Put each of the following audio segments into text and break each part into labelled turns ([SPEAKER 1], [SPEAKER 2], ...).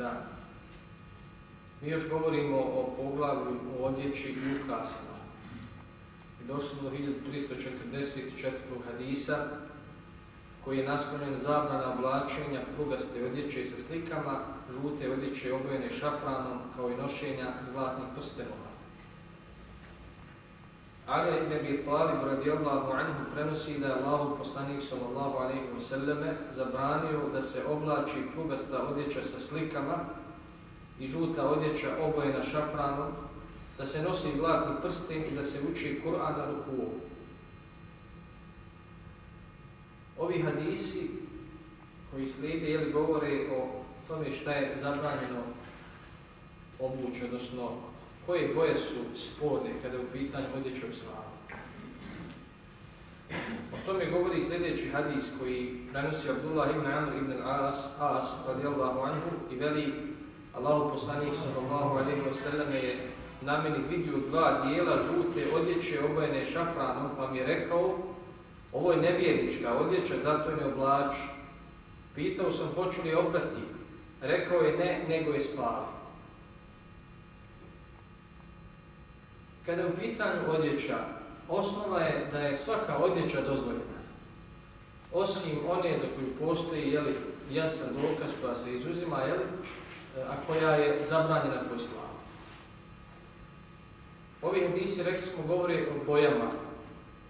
[SPEAKER 1] dana. Mi još govorimo o poglavlju o odjeći i ukrasima. I došli smo do 1344. hadisa koji je naslonjen zabrana oblačenja prugaste odjeće sa slikama, žute odjeće obojene šafranom, kao i nošenja zlatnih prstenova. Ali ibn Abi Talib radijallahu anhu prenosi da je Allahu poslanik sallallahu alejhi ve selleme zabranio da se oblači prugasta odjeća sa slikama i žuta odjeća obojena šafranom, da se nosi zlatni prsten i da se uči Kur'an na ruku. Ovi hadisi koji slijede ili govore o tome šta je zabranjeno obući, odnosno koje boje su sporne kada je u pitanju odjeće u. O tome govori sljedeći hadis koji prenosi Abdullah ibn Amr ibn As, As radijallahu anhu i veli Allahu poslanik sallallahu alaihi wa sallam je na meni vidio dva dijela žute odjeće obojene šafranom pa mi je rekao ovo je nevjernička odjeća, zato je ne oblači. Pitao sam hoću li oprati. Rekao je ne, nego je spali. Kada je u pitanju odjeća, osnova je da je svaka odjeća dozvoljena. Osim one za koju postoji jeli, jasan dokaz koja se izuzima, jeli, a koja je zabranjena po islamu. Ovi hadisi, rekli smo, govore o bojama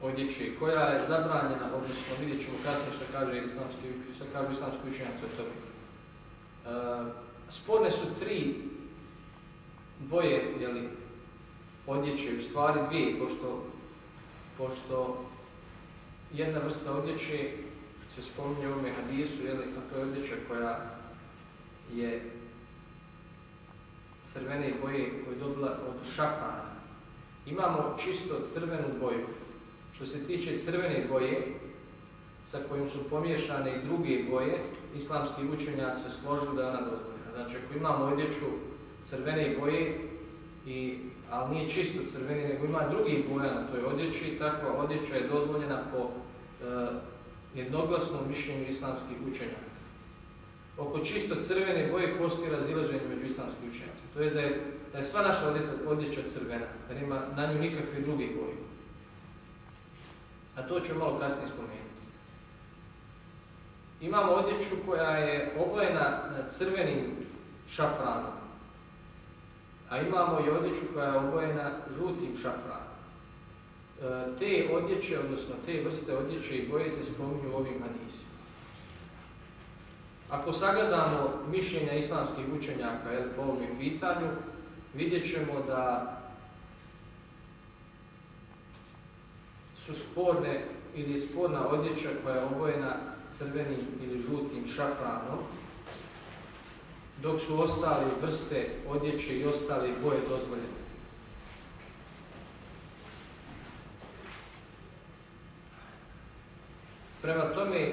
[SPEAKER 1] odjeće koja je zabranjena, odnosno vidjet ćemo kasnije što kaže islamski, što kažu islamski učenjaci o tome. E, sporne su tri boje, jeli, odjeće, u stvari dvije, pošto, pošto jedna vrsta odjeće se spominje u ovome hadisu, a to je odjeća koja je crvene boje koje je dobila od šafana. Imamo čisto crvenu boju, što se tiče crvene boje, sa kojim su pomiješane i druge boje, islamski učenjaci se složili da je ona dozvoljena. Znači, ako imamo odjeću crvene boje, i, ali nije čisto crvene, nego ima drugi boja na toj odjeći, takva odjeća je dozvoljena po e, jednoglasnom mišljenju islamskih učenjaka. Oko čisto crvene boje postoji razilaženje među islamskih učenjacima. To je da je, da sva naša odjeća crvena, da nema na nju nikakve druge boje. A to ću malo kasnije spomenuti. Imamo odjeću koja je obojena crvenim šafranom, a imamo i odjeću koja je obojena žutim šafranom. E, te odjeće, odnosno te vrste odjeće i boje se spominju u ovim hadisima. Ako sagledamo mišljenja islamskih učenjaka jel, po ovom pitanju, vidjet ćemo da su sporne ili sporna odjeća koja je obojena crvenim ili žutim šafranom, dok su ostale vrste odjeće i ostale boje dozvoljene. Prema tome,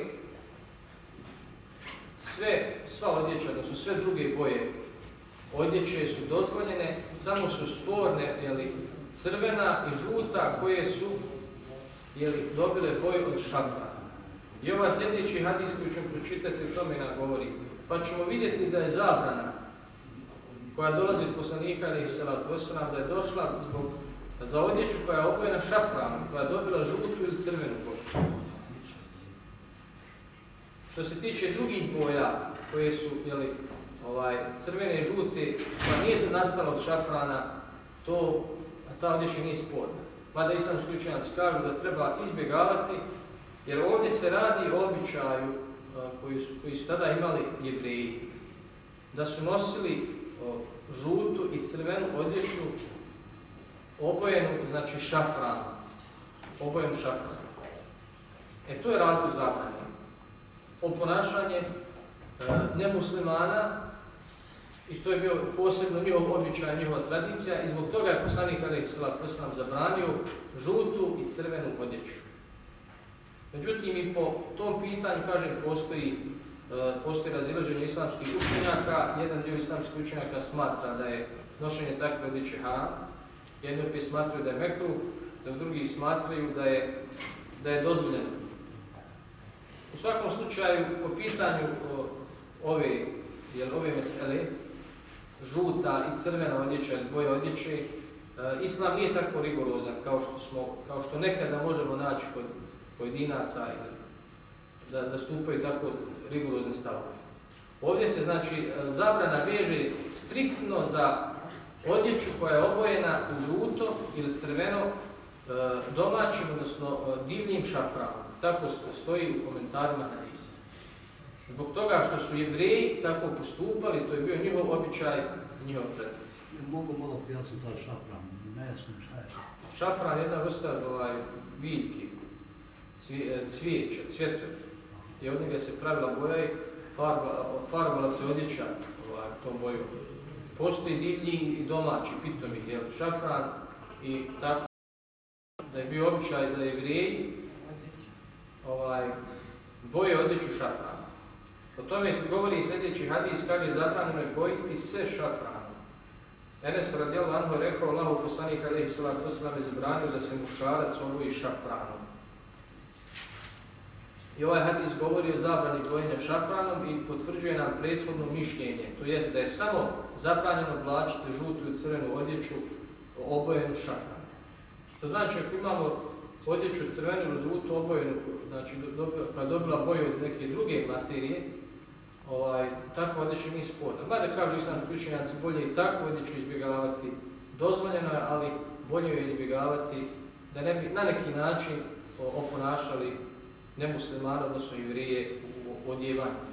[SPEAKER 1] sve, sva odjeća, da su sve druge boje odjeće su dozvoljene, samo su sporne jeli, crvena i žuta koje su jeli, dobile boju od šafra. I ovaj sljedeći hadis koji ćemo pročitati u tome nam govori. Pa ćemo vidjeti da je zabrana koja dolazi od poslanika ili salatu wasalam, da je došla zbog, za odjeću koja je obojena šafranom, koja je dobila žutu ili crvenu boju. Što se tiče drugih boja koje su jeli, ovaj, crvene i žute, koja nije nastala od šafrana, to, ta odjeća nije sporna. Mada islamski učenjaci kažu da treba izbjegavati, jer ovdje se radi o običaju koji su, koji su tada imali jevreji. da su nosili žutu i crvenu odjeću obojenu, znači šafran. Obojenu šafran. E to je razlog zabrane. Oponašanje e, nemuslimana i to je bio posebno njihov običaj, njihova tradicija i zbog toga je poslanik kada ih sela prstam zabranio žutu i crvenu odjeću. Međutim, i po tom pitanju, kažem, postoji, e, postoji razilaženje islamskih učenjaka. Jedan dio islamskih učenjaka smatra da je nošenje takve odjeće haram. Jedni opet smatraju da je mekru, dok drugi smatraju da je, da je dozvoljeno. U svakom slučaju, po pitanju ove, jel, ove mesele, žuta i crvena odjeća ili boje odjeće, e, islam nije tako rigorozan kao što, smo, kao što nekada možemo naći kod pojedinaca ili da zastupaju tako rigorozne stavove. Ovdje se znači zabrana veže striktno za odjeću koja je obojena u žuto ili crveno e, domaćim, odnosno e, divljim šafranom. Tako stoji u komentarima hadisa. Zbog toga što su jevreji tako postupali, to je bio njihov običaj i njihov tradicija.
[SPEAKER 2] Mogu malo pojasniti taj šafran, ne jasno šta je.
[SPEAKER 1] Šafran je jedna vrsta ovaj, biljki, cvije, cvijeća, cvjetovi. I od njega se pravila boja i farba, farbala se odjeća ovaj, tom boju. Postoji divlji i domaći pitomi, jel, šafran i tako da je bio običaj da je jevreji ovaj, boje odjeću šafran. O tome se govori i sljedeći hadis, kaže zabranjeno je bojiti se šafranom. Enes radijalahu anhu je rekao, Allahu poslanik alaihi wasalam je zabranio da se muškarac oboji šafranom. I ovaj hadis govori o zabrani bojenja šafranom i potvrđuje nam prethodno mišljenje. To jest da je samo zabranjeno oblačiti žutu i crvenu odjeću obojenu šafranom. To znači ako imamo odjeću crvenu ili žutu obojenu, znači pa je dobila boju od neke druge materije, ovaj, takva odjeća nije sporna. Mada kažu islamski učenjaci bolje i takvu odjeću izbjegavati dozvoljeno je, ali bolje je izbjegavati da ne bi na neki način oponašali nemuslimana, odnosno jevrije u odjevanju.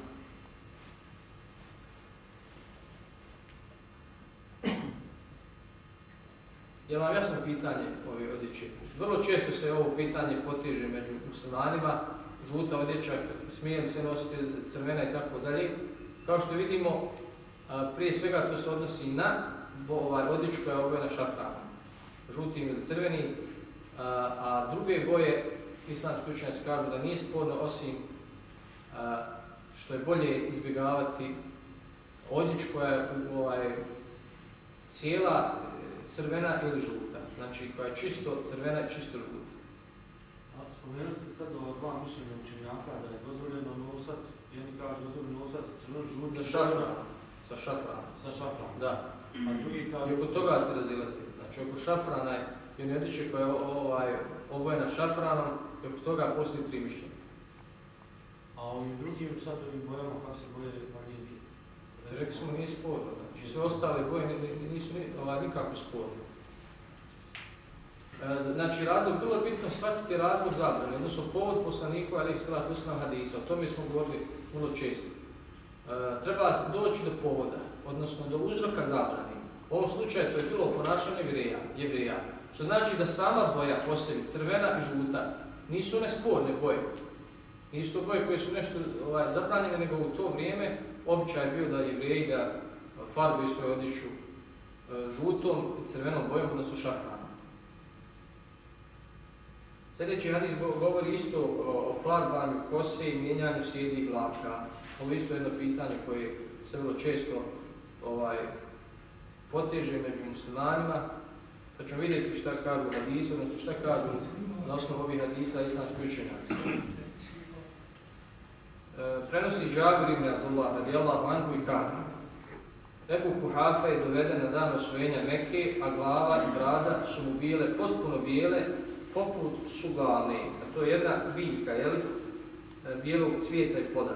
[SPEAKER 1] Je vam jasno pitanje ove odjeće? Vrlo često se ovo pitanje poteže među muslimanima, žuta odjeća, smije li se nositi crvena i tako dalje. Kao što vidimo, prije svega to se odnosi na ovaj, odjeću koja je obojena šafranom, žutim ili crvenim, a druge boje islamski učenjaci kažu da nije sporno osim što je bolje izbjegavati odjeć koja je ovaj, cijela crvena ili žuta. Znači koja je čisto crvena i čisto žuta.
[SPEAKER 3] A spomenuli ste sad ova dva mišljenja učenjaka da je dozvoljeno nosat, jedni kažu dozvoljeno nosat crveno žuti.
[SPEAKER 1] Za šafran. Sa šafranom.
[SPEAKER 3] Sa šafranom.
[SPEAKER 1] Da.
[SPEAKER 3] A drugi kažu...
[SPEAKER 1] I oko toga se razilazi. Znači oko šafrana je odjeće koja je ovaj, obojena šafranom, i oko toga postoji tri mišljenja.
[SPEAKER 3] A ovim drugim sad ovim bojama kako se boje manjini?
[SPEAKER 1] Rekli smo nije sporno, znači sve ostale boje nisu ni, ovaj, nikako sporne. E, znači razlog, bilo je bitno shvatiti razlog zabrane, odnosno povod poslaniku ali salatu uslam hadisa, o tome smo govorili vrlo često. E, treba doći do povoda, odnosno do uzroka zabrane. U ovom slučaju to je bilo ponašanje jevreja, što znači da sama boja po sebi, crvena i žuta, nisu one sporne boje. Nisu to boje koje su nešto ovaj, zabranjene, nego u to vrijeme običaj je bio da jevreji da farbaju svoju odjeću e, žutom i crvenom bojom, odnosno šafranom. Sljedeći hadis govori isto o farbanju kose i mijenjanju sjedi i. Ovo je isto jedno pitanje koje se vrlo često ovaj, poteže među muslimanima. Pa ćemo vidjeti šta kažu hadisi, odnosno šta kažu na osnovu ovih hadisa islamski učenjaci. E, prenosi Džabir ibn Abdullah radijallahu anhu i kaže Ebu Kuhafa je doveden na dan osvojenja Mekke, a glava i brada su mu bile potpuno bijele, poput sugale. A to je jedna biljka, jeli? E, bijelog cvijeta i poda.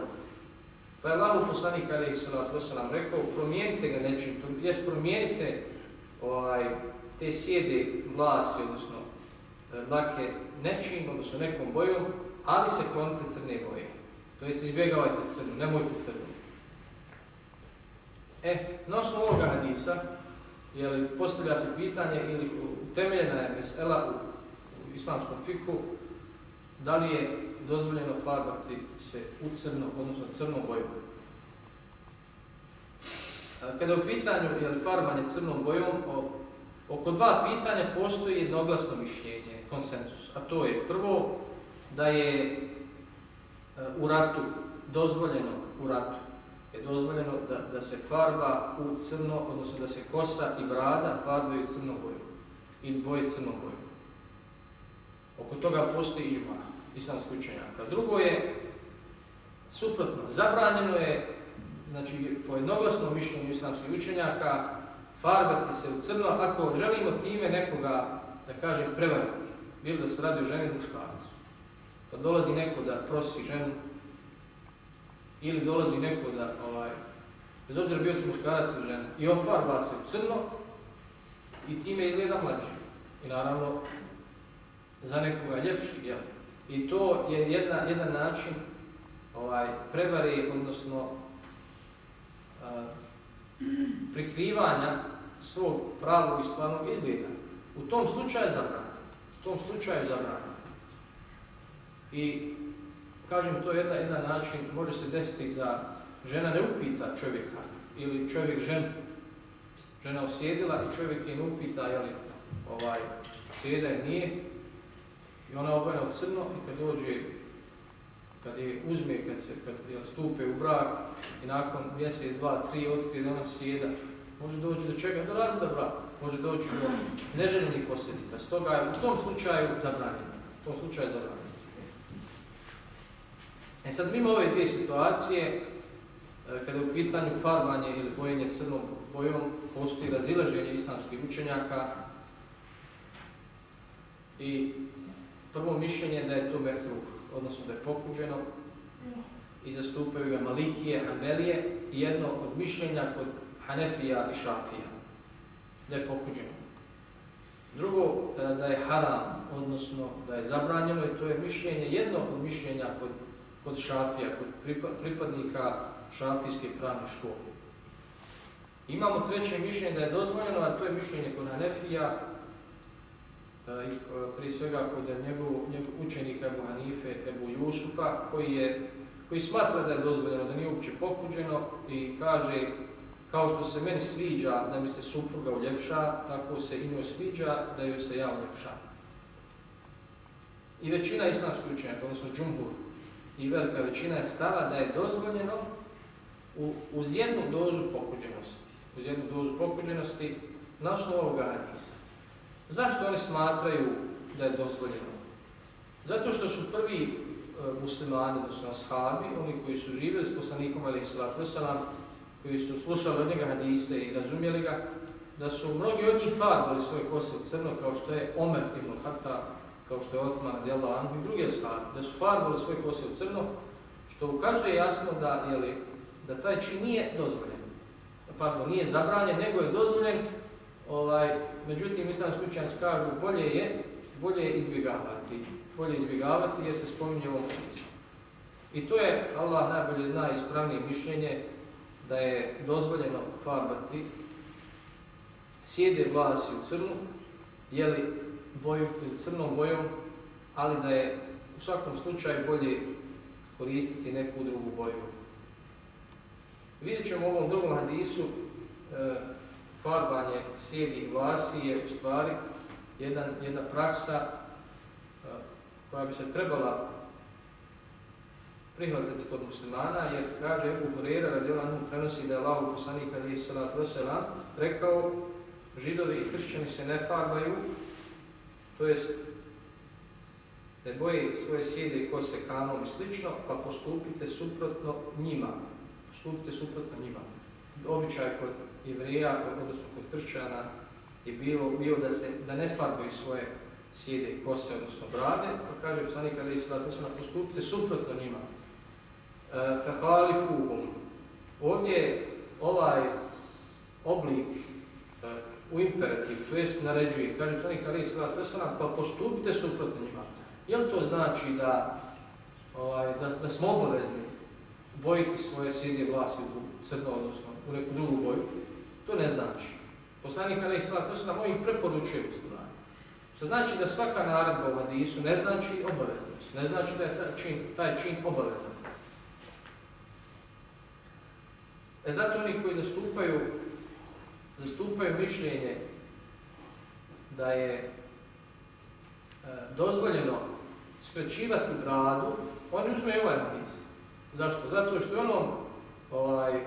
[SPEAKER 1] Pa je Allah poslanik Ali Salatu nam rekao, promijenite ga nečim, to jest promijenite ovaj, te sjede vlasi, odnosno e, dlake nečim, odnosno nekom bojom, ali se klonite crne boje. To jest izbjegavajte crnu, nemojte crnu. E, na osnovu ovoga hadisa, jeli, postavlja se pitanje ili utemeljena je mesela u, islamskom fiku, da li je dozvoljeno farbati se u crno, odnosno crnom boju. A Kada je u pitanju je li farbanje crnom bojom, oko dva pitanja postoji jednoglasno mišljenje, konsensus. A to je prvo da je e, u ratu dozvoljeno u ratu je dozvoljeno da, da se farba u crno, odnosno da se kosa i brada farbaju crnom bojom ili boje crnom bojom. Oko toga postoji ižma islamskog učenjaka. Drugo je suprotno. Zabranjeno je, znači po jednoglasnom mišljenju islamskih učenjaka, farbati se u crno ako želimo time nekoga, da kažem, prevariti. Bilo da se radi o ženi muškarcu. Pa dolazi neko da prosi ženu ili dolazi neko da, ovaj, bez obzira bio to muškarac ili žena, i on farba se u crno i time izgleda mlađi. I naravno, za nekoga ljepši, jel? I to je jedna, jedan način ovaj, prevare, odnosno prikrivanja svog pravog i stvarnog izgleda. U tom slučaju je zabranjeno. U tom slučaju je zabranjeno. I kažem, to je jedan način, može se desiti da žena ne upita čovjeka ili čovjek ženu. Žena osjedila i čovjek je ne upita, jeli, ovaj, sjeda je nije, i ona obojena u crno i kad dođe, kad je uzme, kad se kad je stupe u brak i nakon mjesec, dva, tri otkrije da ona sjeda, može doći do čega? Do razloga braka. Može doći do neželjenih posljedica. Stoga je u tom slučaju zabranjeno. U tom slučaju je zabranjeno. E sad, mimo ove dvije situacije, e, kada je u pitanju farbanje ili bojenje crnom bojom, postoji razilaženje islamskih učenjaka i prvo mišljenje da je to mekruh, odnosno da je pokuđeno i zastupaju ga Malikije, Hanbelije i jedno od mišljenja kod Hanefija i Šafija, da je pokuđeno. Drugo, e, da je haram, odnosno da je zabranjeno i to je mišljenje, jedno od mišljenja kod, kod Šafija, kod pripadnika šafijske pravne škole. Imamo treće mišljenje da je dozvoljeno, a to je mišljenje kod Hanefija, E, prije svega kod njegov, njegov učenika Ebu Hanife, Ebu Jusufa, koji, je, koji smatra da je dozvoljeno, da nije uopće pokuđeno i kaže kao što se meni sviđa da mi se supruga uljepša, tako se i njoj sviđa da joj se ja uljepša. I većina islamskih učenjaka, odnosno džumbur, i velika većina je stava da je dozvoljeno u, uz jednu dozu pokuđenosti. Uz jednu dozu pokuđenosti na osnovu ovoga hadisa. Zašto oni smatraju da je dozvoljeno? Zato što su prvi e, muslimani, odnosno ashabi, oni koji su živjeli s poslanikom salatu wasalam, koji su slušali od njega hadise i razumjeli ga, da su mnogi od njih farbali svoje kose u crno, kao što je Omer ibn Hata, kao što je Otman radijallahu anhu i drugi ashabi, da su farbali svoje kose u crno, što ukazuje jasno da, jeli, da taj čin nije dozvoljen. Pardon, nije zabranjen, nego je dozvoljen Ovaj, međutim, islamski učenjaci kažu bolje je, bolje je izbjegavati. Bolje izbjegavati jer se spominje ovom. I to je, Allah najbolje zna ispravnije mišljenje, da je dozvoljeno farbati sjede vlasi u crnu, jeli boju, crnom bojom, ali da je u svakom slučaju bolje koristiti neku drugu boju. Vidjet ćemo u ovom drugom hadisu e, farbanje sjedih vlasi je u stvari jedan, jedna praksa koja bi se trebala prihvatiti kod muslimana, jer kaže Ebu Hurera radijalanu prenosi da je Allah poslanik ali salatu wasalam rekao židovi i kršćani se ne farbaju, to jest ne boje svoje sjede kose kanom i slično, pa postupite suprotno njima. Postupite suprotno njima. Običaj kod jevrija, odnosno kod kršćana, je bilo, bio da, se, da ne farbaju svoje sjede, kose, odnosno brade, pa kaže poslanik kada je sada postupite suprotno njima. E, Fehalifuhum. Ovdje je ovaj oblik e, u imperativ, to jest naređuje, kaže poslanik kada je sada pa postupite suprotno njima. Jel to znači da, ovaj, da, da smo obavezni bojiti svoje sjede vlasi u crno, odnosno u neku drugu boju, to ne znači. Poslanik Ali Islam, to se nam ovim preporučuje u stvari. Što znači da svaka naredba u hadisu ne znači obaveznost, ne znači da je taj čin, taj čin obavezan. E zato oni koji zastupaju, zastupaju mišljenje da je e, dozvoljeno skraćivati bradu, oni uzmeju ovaj hadis. Zašto? Zato što je onom ovaj,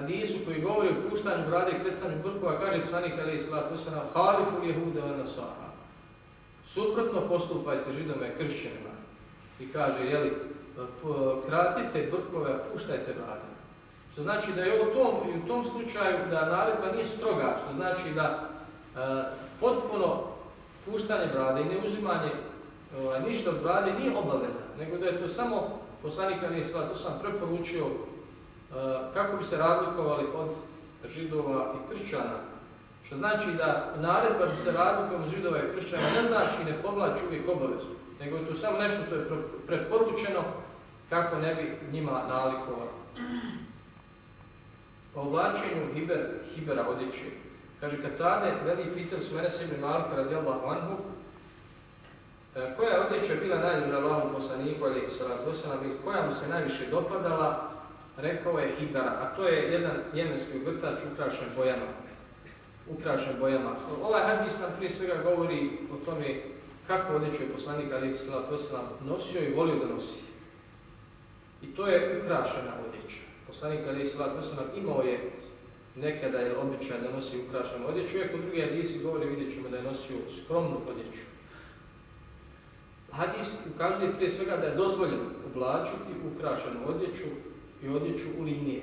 [SPEAKER 1] hadisu koji govori o puštanju brade i kresanju brkova, kaže poslanik alaih sallatu wasallam, halifu jehude wa nasara. Suprotno postupajte židome kršćanima. I kaže, jeli, kratite brkove, a puštajte brade. Što znači da je u tom, i u tom slučaju da naredba nije stroga, što znači da e, potpuno puštanje brade i neuzimanje ovaj, ništa od brade nije obaveza, nego da je to samo poslanik Ali to sam preporučio e, kako bi se razlikovali od židova i kršćana. Što znači da naredba da se razlikujemo od židova i kršćana ne znači ne povlači uvijek obavezu, nego je to samo nešto što je pre- preporučeno kako ne bi njima nalikovali. Po oblačenju hiber, hibera odjeće. Kaže, kad tade, veli pitali su mene sebi Malika radijallahu anhu, e, koja je odjeća bila najdraža Allahom poslaniku, ali koja mu se najviše dopadala, rekao je hibera, a to je jedan jemenski ugrtač ukrašen bojama. Ukrašen bojama. Ovaj hadis nam prije svega govori o tome kako odjeću je poslanik ali wasalam nosio i volio da nosi. I to je ukrašena odjeća. Poslanik Ali Veselam imao je nekada je običaj da nosi ukrašenu odjeću, iako drugi hadisi govori, vidjet ćemo da je nosio skromnu odjeću. Hadis ukazuje prije svega da je dozvoljeno oblačiti ukrašenu odjeću i odjeću u linije,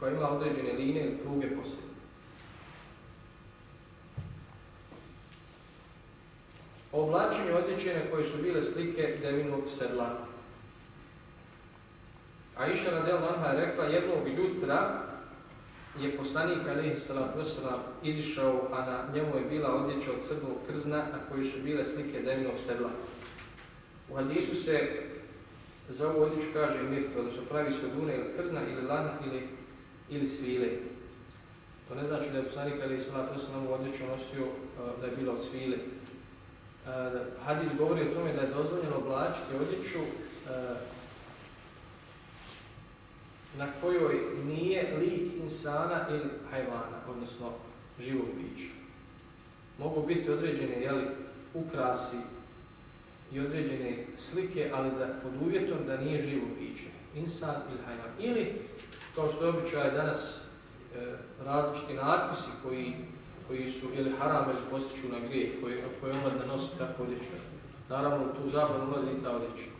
[SPEAKER 1] koja ima određene linije ili pruge posebne. Oblačenje odjeće na koje su bile slike devinog sedla. A Iša radijallahu anha je rekla jednog jutra je poslanik salatu vesselam izišao, a na njemu je bila odjeća od crnog krzna na kojoj su bile slike devinog sedla. U hadisu se za ovu odjeću kaže mirto, odnosno pravi se od une ili krzna ili lana ili, ili svile. To ne znači da je poslanik alejhi salatu vesselam ovu odjeću nosio da je bila od svile. Hadis govori o tome da je dozvoljeno oblačiti odjeću na kojoj nije lik insana ili hajvana, odnosno živog bića. Mogu biti određene jeli, ukrasi i određene slike, ali da, pod uvjetom da nije živo biće, insan ili hajvan. Ili, kao što je običaj danas, e, različiti natpisi koji, koji su ili haram ili postiču na grijeh, koji, koji omladna nosi tako odjeću. Naravno, tu zabranu ulazi i ta odjeća.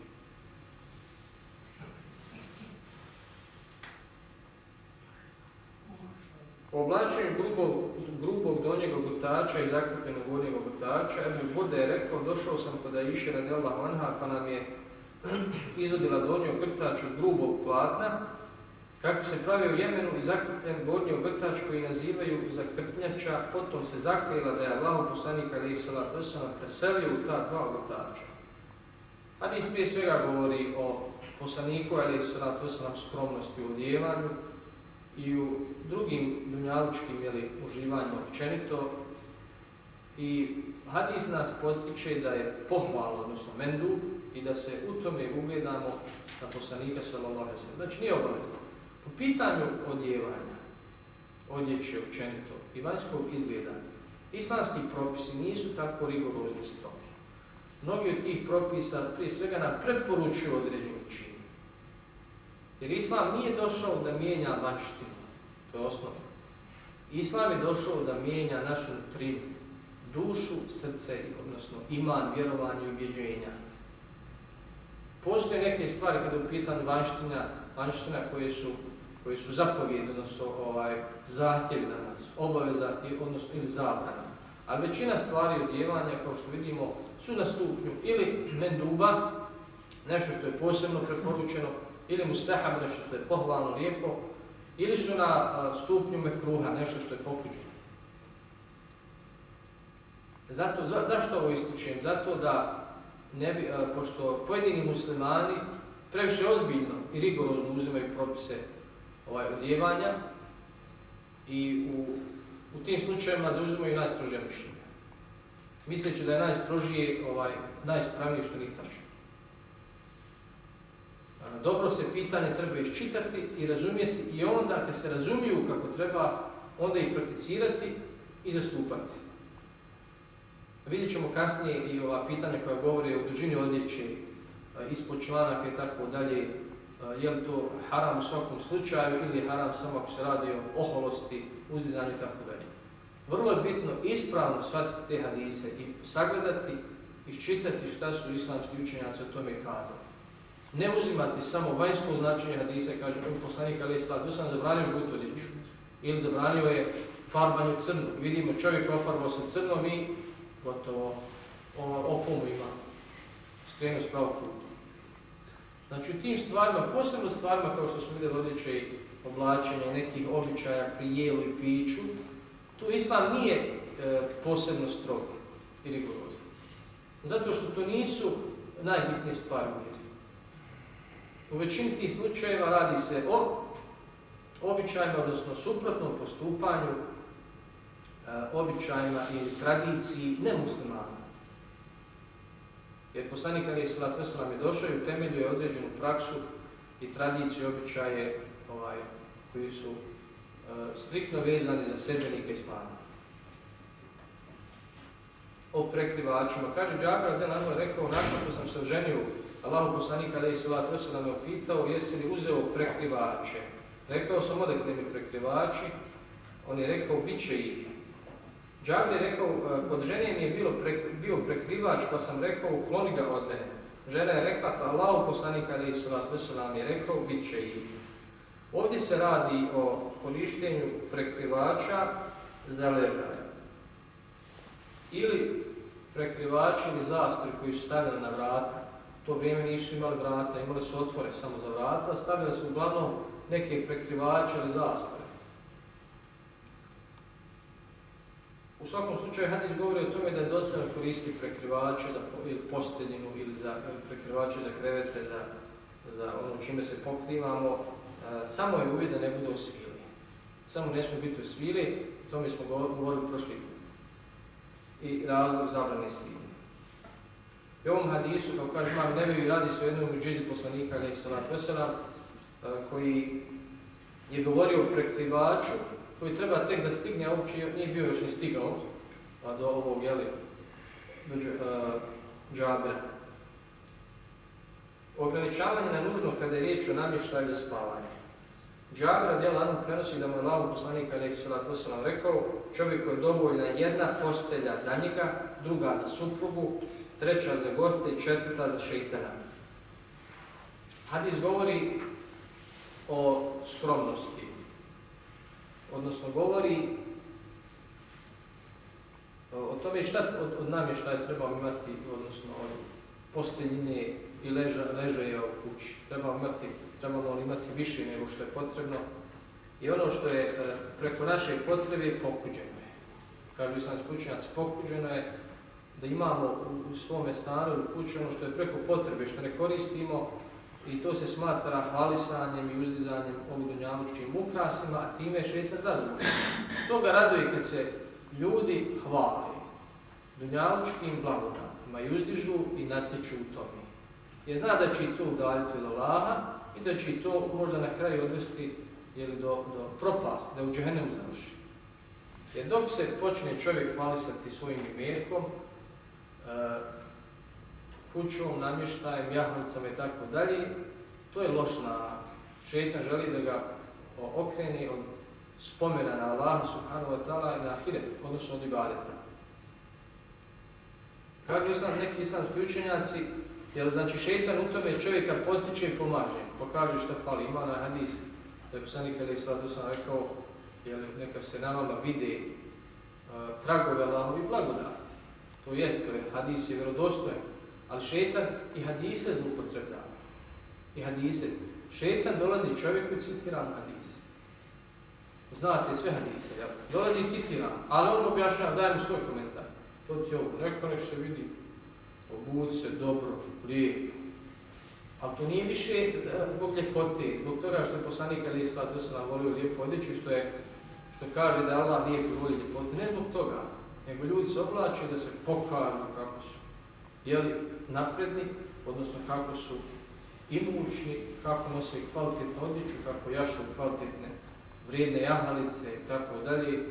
[SPEAKER 1] Po oblačenju grubog, grubog donjeg ogotača i zakrpljenog gornjeg ogotača, Ebu Burde je rekao, došao sam kod Aisha radijallahu anha, pa nam je izvodila donji ogrtač od grubog platna, kako se pravi u Jemenu i zakrpljen gornji ogrtač koji nazivaju zakrpljača, potom se zaklijela da je Allah poslanik alaihi salatu wasalam preselio u ta dva ogotača. Hadis prije svega govori o poslaniku alaihi salatu wasalam skromnosti u odjevanju, i u drugim dunjalučkim jeli, uživanjima općenito. I hadis nas postiče da je pohvalno, odnosno mendu, i da se u tome ugledamo na poslanika sallallahu. Znači nije obavezno. Po pitanju odjevanja, odjeće općenito i vanjskog izgleda, islamski propisi nisu tako rigorozni strogi. Mnogi od tih propisa prije svega nam preporučuju određeni čin. Jer Islam nije došao da mijenja vanštinu, to je osnovno. Islam je došao da mijenja našu nutrinu, dušu, srce, odnosno iman, vjerovanje i ubjeđenja. Postoje neke stvari kada je u pitanju vanština, vanština koje su, koje su zapovjedi, odnosno ovaj, zahtjev za nas, obaveza i, odnosno ili zabrana. A većina stvari odjevanja, kao što vidimo, su na stupnju ili menduba, nešto što je posebno preporučeno, ili mustahab, nešto što je pohvalno lijepo, ili su na stupnju mekruha, nešto što je pokuđeno. Zato, za, zašto ovo ističem? Zato da, ne bi, pošto pojedini muslimani previše ozbiljno i rigorozno uzimaju propise ovaj, odjevanja, i u, u tim slučajevima zauzimaju najstrožija mišljenja. Misleći da je najstrožije, ovaj, najispravnije što nije tačno. Dobro se pitanje treba iščitati i razumjeti i onda kad se razumiju kako treba, onda i prakticirati i zastupati. Vidjet ćemo kasnije i ova pitanja koja govore o dužini odjeće, a, ispod članaka i tako dalje, a, je li to haram u svakom slučaju ili je haram samo ako se radi o oholosti, uzdizanju i tako dalje. Vrlo je bitno ispravno shvatiti te hadise i sagledati, iščitati šta su islamski učenjaci o tome kazali. Ne uzimati samo vanjsko značenje hadisa i kaže u poslanik ali je tu sam zabranio žutu odjeću ili zabranio je farbanje crno. Vidimo čovjek ofarbao se crno, mi gotovo opomu ima, skrenuo s pravog puta. Znači u tim stvarima, posebno stvarima kao što smo vidjeli odjeće i oblačenja i nekih običaja pri jelu i piću, tu islam nije e, posebno strog i rigorozan. Zato što to nisu najbitnije stvari u većini tih slučajeva radi se o običajima, odnosno suprotnom postupanju, e, običajima i tradiciji nemuslimana. Jer poslanik Ali Islat Veselam je došao i utemeljio je određenu praksu i tradiciju običaje ovaj, koji su uh, striktno vezani za sedbenike Islama. O prekrivačima. Kaže Džabra Delano je rekao, nakon što sam se oženio, Allahu poslanik Ali Islat Veselam je upitao, jesi li uzeo prekrivače? Rekao sam, odakle mi prekrivači? On je rekao, bit će ih. Džabri je rekao, kod žene mi je bilo bio prekrivač, pa sam rekao, ukloni ga od mene. Žena je rekla, pa Allah poslanik Ali Islat Veselam je rekao, bit će ih. Ovdje se radi o korištenju prekrivača za ležaje. Ili prekrivači ili zastori koji su stavili na vrata. To vrijeme nisu imali vrata, imali su otvore samo za vrata, stavili su uglavnom neke prekrivače ili zastore. U svakom slučaju hadis govori o tome da je dozvoljeno koristiti prekrivače za posteljinu ili za prekrivače za krevete, za, za ono čime se pokrivamo. E, samo je uvijek da ne bude u svili. Samo ne smije biti u svili, to mi smo govorili prošli put. I razlog zabrane svili. I ovom hadisu, kao kaže imam nebevi, radi se o jednom džizi poslanika, ali vesela, koji je govorio o prekrivaču koji treba tek da stigne, a uopće nije bio još ni stigao a do ovog, jeli, do uh, džabera. Ograničavanje na nužno kada je riječ o namještaju za spavanje. Džabra djela Anu prenosi da mu je Allahu poslanika Alehi Salatu rekao čovjek je dovoljna jedna postelja za njega, druga za suprugu, treća za goste i četvrta za šeitana. Hadis govori o skromnosti, odnosno govori o tome šta od, od namještaja trebamo imati, odnosno od posteljine i leža, ležaja u kući. Trebamo imati, trebamo imati više nego što je potrebno. I ono što je e, preko naše potrebe pokuđeno je. Kažu sam kućnjaci, pokuđeno je da imamo u, svome stanu u kući ono što je preko potrebe, što ne koristimo, i to se smatra hvalisanjem i uzdizanjem ovodunjavučkim ukrasima, a time je šetan zadovoljno. To ga raduje kad se ljudi hvali dunjavučkim blagodatima i uzdižu i natječu u tome. Je zna da će i to udaljiti od Allaha i da će i to možda na kraju odvesti jeli, do, do propasti, da u džehennemu završi. Jer dok se počne čovjek hvalisati svojim imetkom, kućom, namještajem, jahalicama i tako dalje, to je loš na šetan, želi da ga okreni od spomena na Allah subhanahu wa ta'ala i na ahiret, odnosno od ibadeta. Kažu islam, neki islamski učenjaci, jer znači šetan u tome čovjeka postiče i pomaže, pokaže što fali. Ima na hadis, da je poslanik kada je sada sam rekao, jel, neka se na vama vide uh, tragove Allahovi blagodati. To jest, to je, hadis je vjerodostojen, ali šetan i hadise zlupotrebljava. I hadise. Šetan dolazi čovjeku i citiram hadise. Znate sve hadise, jel? Dolazi i citiram, ali on objašnjava, daj mu svoj komentar. To ti je ovo, neko nek se vidi, obud se dobro, lijepo. Ali to nije više e, zbog ljepote, zbog toga što je poslanik Ali Veselam volio lijepo odjeću, što je, što kaže da Allah nije voli ljepote, ne zbog toga, nego ljudi se oblače da se pokažu kako su jeli, napredni, odnosno kako su imućni, kako nose kvalitetnu odjeću, kako jašu kvalitetne vrijedne jahalice i tako dalje,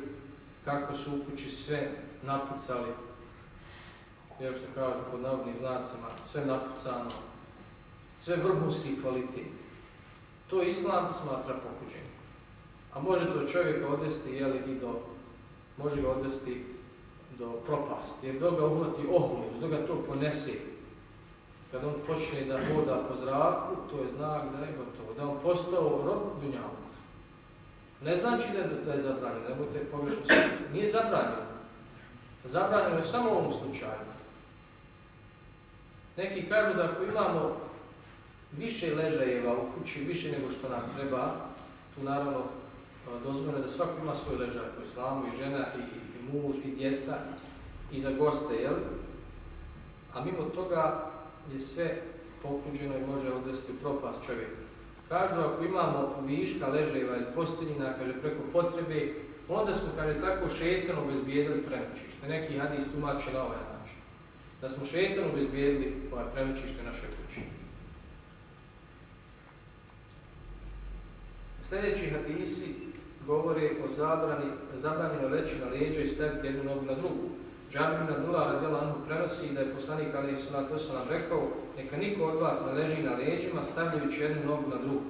[SPEAKER 1] kako su u kući sve napucali, jer što kažu pod navodnim znacima, sve napucano, sve vrhunski kvalitet. To Islam smatra pokuđenjem. A može to čovjeka odvesti jeli, i do, može ga odvesti do propasti, jer dok ga uhvati ohuljen, dok ga to ponese, kad on počne da hoda po zraku, to je znak da je gotovo, da on postao rob dunjavnog. Ne znači da, da je zabranjeno, nemojte pogrešno shvatiti. Nije zabranjeno. Zabranjeno je samo u ovom slučaju. Neki kažu da ako imamo više ležajeva u kući, više nego što nam treba, tu naravno dozvoljeno je da svako ima svoj ležaj u islamu, i žena, i muž, i djeca, i za goste, jel? A mimo toga je sve pokuđeno i može odvesti u propast čovjeka. Kažu ako imamo viška ležajeva ili posteljina, kaže preko potrebe, onda smo, kaže, tako šetano bezbijedili prenoćište. Neki hadis tumače na ovaj način. Da smo šetano bezbijedili ovaj prenoćište naše kuće. Sljedeći hadisi govore o zabrani, zabranjeno leći na leđa i staviti jednu nogu na drugu. Džabir ibn Abdullah radijala Anhu prenosi da je poslanik Ali Salatu Osalam rekao neka niko od vas ne leži na leđima stavljajući jednu nogu na drugu.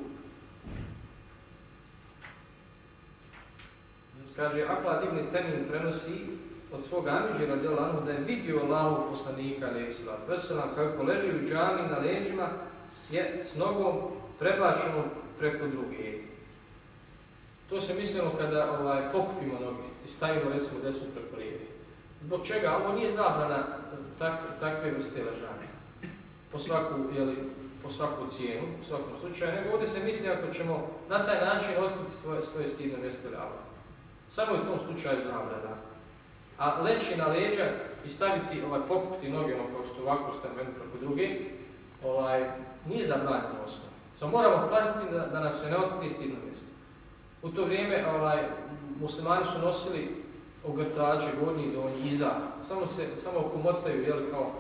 [SPEAKER 1] Kaže, Aklad ibn Temin prenosi od svog Amidži Anhu da je vidio Allahu poslanika Ali Salatu Osalam kako leži u džami na leđima s, je, s nogom prebačenom preko druge. To se mislimo kada ovaj, pokupimo noge i stavimo recimo desnu preko lijeve. Zbog čega? Ovo nije zabrana tak, takve vrste ležanja. Po svaku, jeli, po svaku cijenu, u svakom slučaju, nego ovdje se misli ako ćemo na taj način otkriti svoje, svoje stidno mjesto ljava. Samo je u tom slučaju zabrana. A leći na leđa i staviti, ovaj, pokupiti noge, ono kao što ovako stavimo jednu preko druge, ovaj, nije zabranjeno osnovno. Samo moramo paziti da, da nam se ne otkrije stidno mjesto. U to vrijeme ovaj, muslimani su nosili ogrtače, gornji donji, iza. Samo se samo okomotaju, jel, kao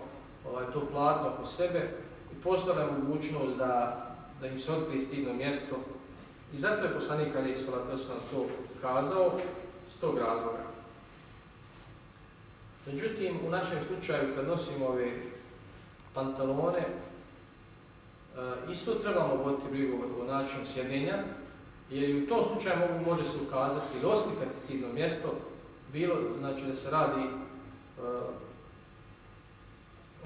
[SPEAKER 1] ovaj, to platno oko sebe i postavlja mogućnost da, da im se otkrije stidno mjesto. I zato je poslanik Ali Salatosan to kazao s tog razloga. Međutim, u našem slučaju kad nosimo ove pantalone, isto trebamo voditi brigu o načinu sjedenja, jer i u tom slučaju mogu, može se ukazati ili oslikati stidno mjesto, bilo znači da se radi uh,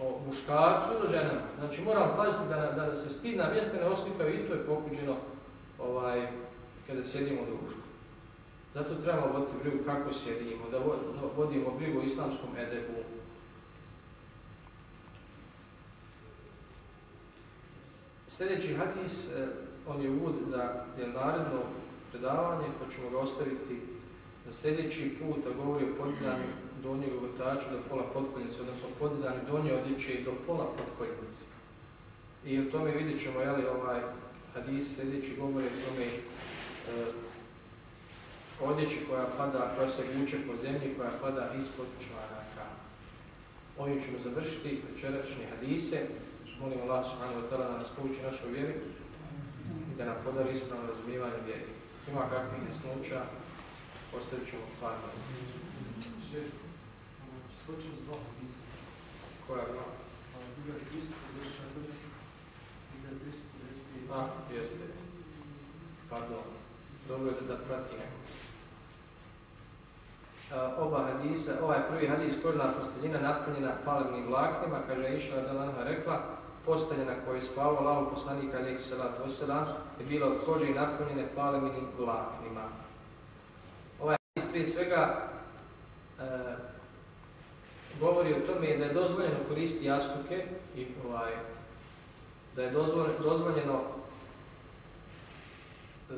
[SPEAKER 1] o muškarcu ili ženama. Znači moramo paziti da, da se stidna mjesta ne oslikaju i to je pokuđeno ovaj, kada sjedimo u društvu. Zato trebamo voditi brigu kako sjedimo, da vodimo brigu o islamskom edebu. Sljedeći hadis, on je uvod za naredno predavanje, pa ćemo ga ostaviti za sljedeći put, da govori o podizanju donjeg ogrtača do pola potkoljnice, odnosno podizanju donje odjeće do pola potkoljnice. I o tome vidjet ćemo, jeli, ovaj hadis sljedeći govori o tome e, odjeći koja pada, koja se vuče po zemlji, koja pada ispod članaka. Ovim ćemo završiti večerašnje hadise. Molim Allah subhanahu wa ta'ala da nas pouči našoj vjeri da nam podari ispravno razumijevanje vjeri. Ima kakvih nesnuća, ostavit ćemo par
[SPEAKER 3] Skočim s.
[SPEAKER 1] Koja dva?
[SPEAKER 3] Je 354, bila je 355.
[SPEAKER 1] A, jeste, jeste. Pardon. Dobro je da prati neko. Oba hadisa, ovaj prvi hadis, kožna posteljina napunjena palivnim vlaknima, kaže Išla Dalanha rekla, postelja na kojoj je spavao lavu poslanika alijek salatu wasalam, je bila od kože i napunjene palivnim vlaknima. Ovaj prije svega e, govori o tome da je dozvoljeno koristiti jastuke i ovaj, da je dozvoljeno, e,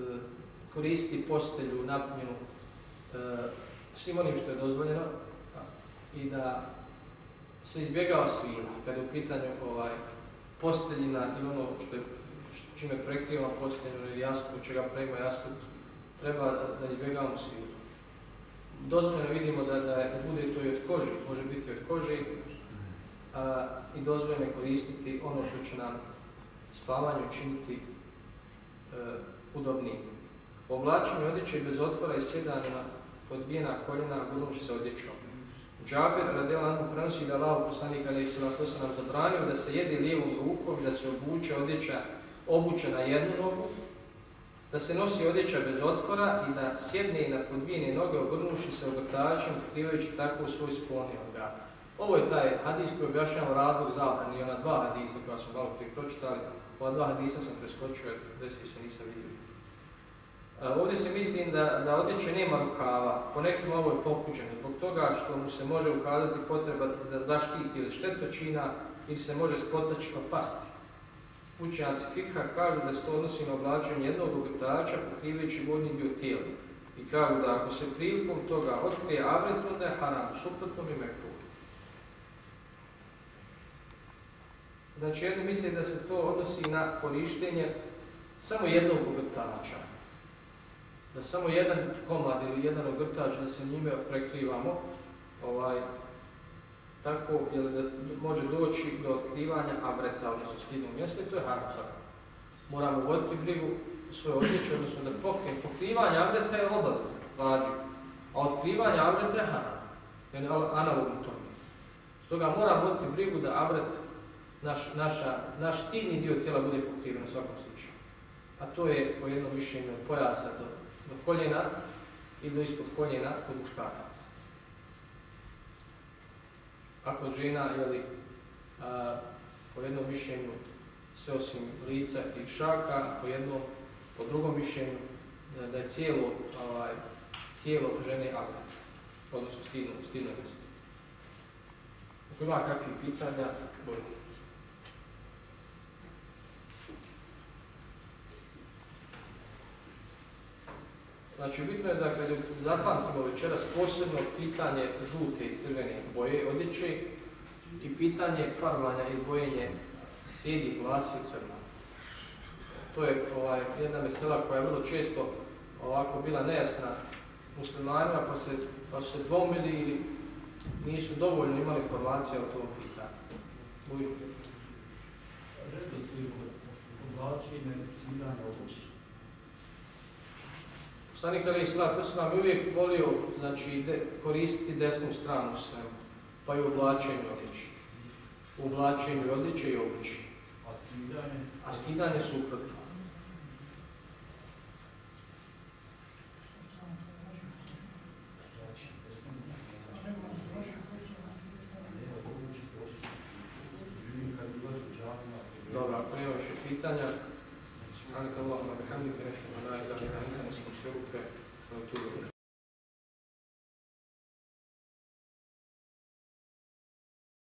[SPEAKER 1] koristiti postelju napunjenu e, svim onim što je dozvoljeno i da se izbjegava svila kada je u pitanju ovaj, posteljina i ono što je čime je projektirano posteljino ili jastuk, čega prema jastuk, treba da izbjegavamo svilu. dozvoljeno vidimo da, da, da bude to i od kože, može biti od kože a, i dozvoljeno je koristiti ono što će nam spavanje učiniti e, udobnijim. Oblačenje odjeće bez otvora i sjedanja podbijena koljena gurnuši se odjećom. Džaber radijal Anhu prenosi da Allah poslanik alaihi nam zabranio da se jede lijevom rukom i da se obuče odjeća obuče na jednu nogu, da se nosi odjeća bez otvora i da sjedne na podvijene noge ogrnuši se ogrtačem, pokrivajući tako svoj spolni organ. Ovo je taj hadis koji objašnjava razlog zabrani i ona dva hadisa koja smo malo prije pročitali. Ova dva hadisa sam preskočio jer se nisam vidio. Ovdje se mislim da, da odjeća nema rukava, po nekim ovo je pokuđeno, zbog toga što mu se može ukazati potreba za zaštiti od štetočina ili se može spotačno pasti. Učenjaci fikha kažu da se to odnosi na oblačenje jednog ogrtača pokrivajući vodni dio tijela. I kažu da ako se prilikom toga otkrije avret, onda je haram, suprotno mi mekruh. Znači jedni misle da se to odnosi na korištenje samo jednog ogrtača. Da samo jedan komad ili jedan ogrtač da se njime prekrivamo, ovaj, tako jel, da može doći do otkrivanja avreta, odnosno stidnog mjesta i to je haram. Moramo voditi brigu svoje odjeće, odnosno da pokrijemo. Pokrivanje avreta je obaveza, vađu, a otkrivanje avreta je haram. Jer je analogno tome. Stoga moramo voditi brigu da avret, naš, naša, naš stidni dio tijela bude pokriven u svakom slučaju. A to je po jednom mišljenju pojasa do, do koljena i do ispod koljena kod muškaraca. Ako žena, a, po jednom mišljenju sve osim lica i šaka, po jednom, po drugom mišljenju da, je cijelo ovaj, tijelo žene avret, odnosno stidno, stidno mjesto. Ako ima kakvih pitanja, Bože. Znači, bitno je da kad zapamtimo večeras posebno pitanje žute i crvene boje odjeće i pitanje farbanja i bojenje sjedi glasi u crno. To je ovaj, jedna mesela koja je vrlo često ovako bila nejasna muslimanima pa, se, pa su se dvomili ili nisu dovoljno imali informacija o tom pitanju. Bujte.
[SPEAKER 4] redoslijed oblačenja i skidanja obuće.
[SPEAKER 1] Poslanik Ali Isra, to nam je uvijek volio znači, de, koristiti desnu stranu svemu, pa i u oblačenju odjeće. U oblačenju odjeće i obući.
[SPEAKER 4] A skidanje,
[SPEAKER 1] A skidanje suprotno.